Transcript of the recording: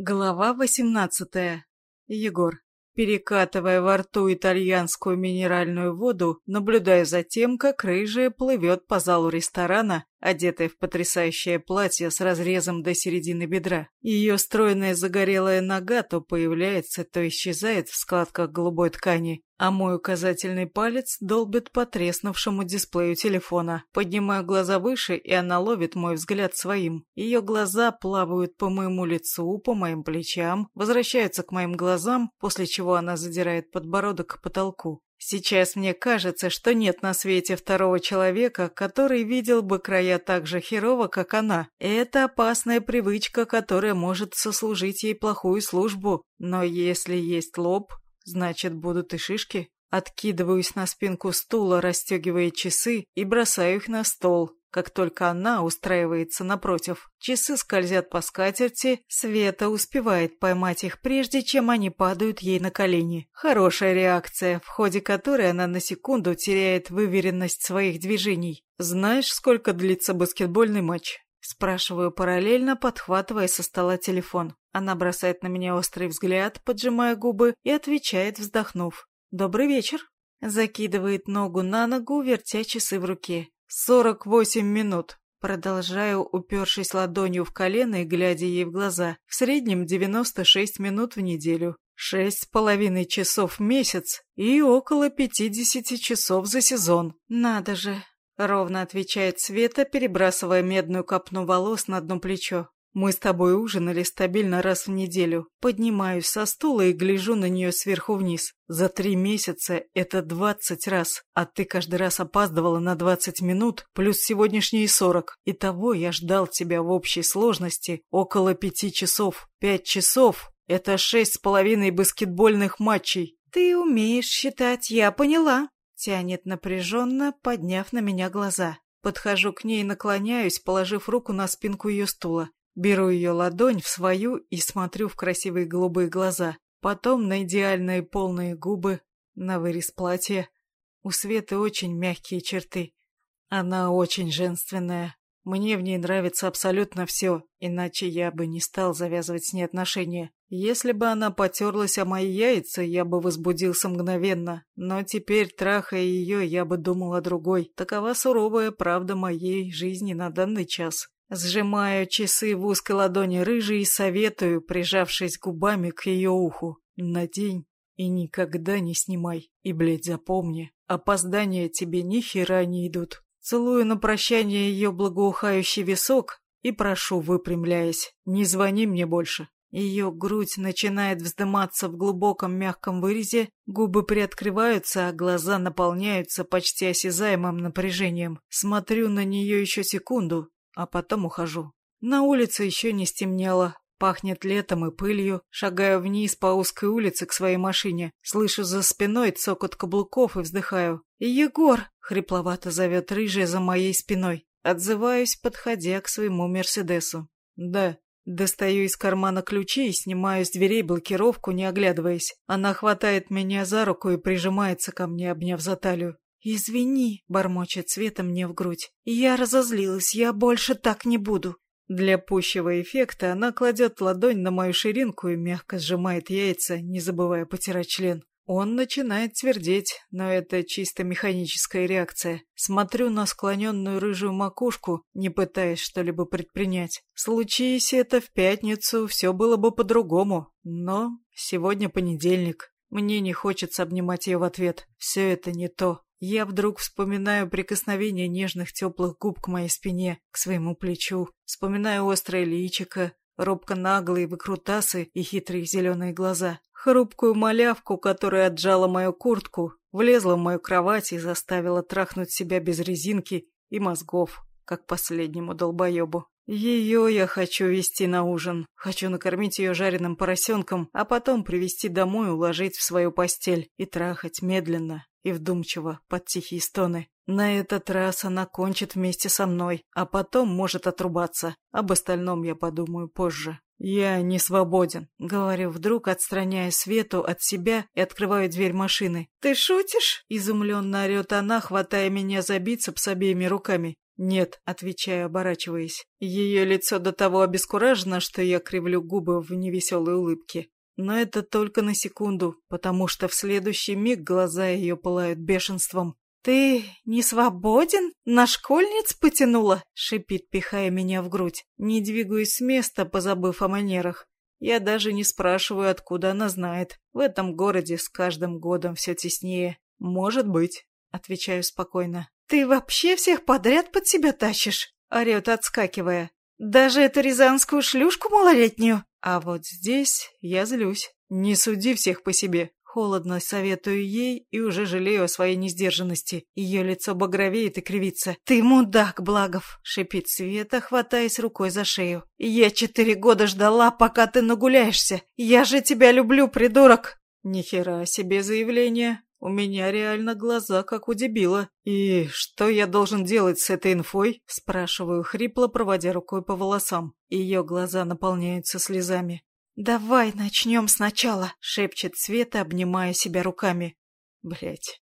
Глава восемнадцатая. Егор. Перекатывая во рту итальянскую минеральную воду, наблюдая за тем, как рыжая плывет по залу ресторана, одетая в потрясающее платье с разрезом до середины бедра. Ее стройная загорелая нога то появляется, то исчезает в складках голубой ткани, а мой указательный палец долбит по треснувшему дисплею телефона. Поднимаю глаза выше, и она ловит мой взгляд своим. Ее глаза плавают по моему лицу, по моим плечам, возвращаются к моим глазам, после чего она задирает подбородок к потолку. Сейчас мне кажется, что нет на свете второго человека, который видел бы края так же херово, как она. Это опасная привычка, которая может сослужить ей плохую службу. Но если есть лоб, значит будут и шишки. Откидываюсь на спинку стула, расстегивая часы и бросаю их на стол как только она устраивается напротив. Часы скользят по скатерти, Света успевает поймать их прежде, чем они падают ей на колени. Хорошая реакция, в ходе которой она на секунду теряет выверенность своих движений. «Знаешь, сколько длится баскетбольный матч?» Спрашиваю параллельно, подхватывая со стола телефон. Она бросает на меня острый взгляд, поджимая губы, и отвечает, вздохнув. «Добрый вечер». Закидывает ногу на ногу, вертя часы в руке. «Сорок восемь минут». Продолжаю, упершись ладонью в колено и глядя ей в глаза. В среднем девяносто шесть минут в неделю. Шесть с половиной часов в месяц и около пятидесяти часов за сезон. Надо же. Ровно отвечает Света, перебрасывая медную копну волос на одно плечо. Мы с тобой ужинали стабильно раз в неделю. Поднимаюсь со стула и гляжу на нее сверху вниз. За три месяца это двадцать раз, а ты каждый раз опаздывала на двадцать минут, плюс сегодняшние сорок. Итого я ждал тебя в общей сложности около пяти часов. Пять часов — это шесть с половиной баскетбольных матчей. Ты умеешь считать, я поняла. Тянет напряженно, подняв на меня глаза. Подхожу к ней и наклоняюсь, положив руку на спинку ее стула. Беру ее ладонь в свою и смотрю в красивые голубые глаза, потом на идеальные полные губы, на вырез платья. У Светы очень мягкие черты. Она очень женственная. Мне в ней нравится абсолютно все, иначе я бы не стал завязывать с ней отношения. Если бы она потерлась о мои яйца, я бы возбудился мгновенно. Но теперь, трахая ее, я бы думал о другой. Такова суровая правда моей жизни на данный час. Сжимаю часы в узкой ладони рыжей и советую, прижавшись губами к ее уху. Надень и никогда не снимай. И, блядь, запомни, опоздания тебе ни хера не идут. Целую на прощание ее благоухающий висок и прошу, выпрямляясь, не звони мне больше. Ее грудь начинает вздыматься в глубоком мягком вырезе, губы приоткрываются, а глаза наполняются почти осязаемым напряжением. Смотрю на нее еще секунду, а потом ухожу. На улице еще не стемнело, пахнет летом и пылью. Шагаю вниз по узкой улице к своей машине, слышу за спиной цокот каблуков и вздыхаю. «Егор!» — хрипловато зовет рыжая за моей спиной. Отзываюсь, подходя к своему Мерседесу. «Да». Достаю из кармана ключи и снимаю с дверей блокировку, не оглядываясь. Она хватает меня за руку и прижимается ко мне, обняв за талию. «Извини», — бормочет Света мне в грудь. «Я разозлилась, я больше так не буду». Для пущего эффекта она кладет ладонь на мою ширинку и мягко сжимает яйца, не забывая потирать член. Он начинает твердеть, но это чисто механическая реакция. Смотрю на склоненную рыжую макушку, не пытаясь что-либо предпринять. Случись это в пятницу, все было бы по-другому. Но сегодня понедельник. Мне не хочется обнимать ее в ответ. Все это не то. Я вдруг вспоминаю прикосновение нежных теплых губ к моей спине, к своему плечу. Вспоминаю острое личико, робко наглые выкрутасы и хитрые зеленые глаза. Хрупкую малявку, которая отжала мою куртку, влезла в мою кровать и заставила трахнуть себя без резинки и мозгов, как последнему долбоебу. Ее я хочу вести на ужин. Хочу накормить ее жареным поросенком, а потом привести домой, уложить в свою постель и трахать медленно, и вдумчиво, под тихие стоны. На этот раз она кончит вместе со мной, а потом может отрубаться. Об остальном я подумаю позже. «Я не свободен», — говорю вдруг, отстраняя Свету от себя и открываю дверь машины. «Ты шутишь?» — изумленно орет она, хватая меня за бицепс обеими руками. «Нет», — отвечаю, оборачиваясь. Ее лицо до того обескуражено, что я кривлю губы в невеселой улыбке. Но это только на секунду, потому что в следующий миг глаза ее пылают бешенством. «Ты не свободен? На школьниц потянула?» — шипит, пихая меня в грудь. Не двигаюсь с места, позабыв о манерах. Я даже не спрашиваю, откуда она знает. В этом городе с каждым годом все теснее. «Может быть», — отвечаю спокойно. «Ты вообще всех подряд под себя тащишь?» — орет, отскакивая. «Даже эту рязанскую шлюшку малолетнюю?» А вот здесь я злюсь. Не суди всех по себе. Холодно советую ей и уже жалею о своей несдержанности. Ее лицо багровеет и кривится. «Ты мудак, Благов!» — шипит Света, хватаясь рукой за шею. «Я четыре года ждала, пока ты нагуляешься. Я же тебя люблю, придурок!» «Нихера себе заявление!» У меня реально глаза, как у дебила. И что я должен делать с этой инфой? Спрашиваю хрипло, проводя рукой по волосам. Ее глаза наполняются слезами. «Давай начнем сначала», — шепчет Света, обнимая себя руками. Блять,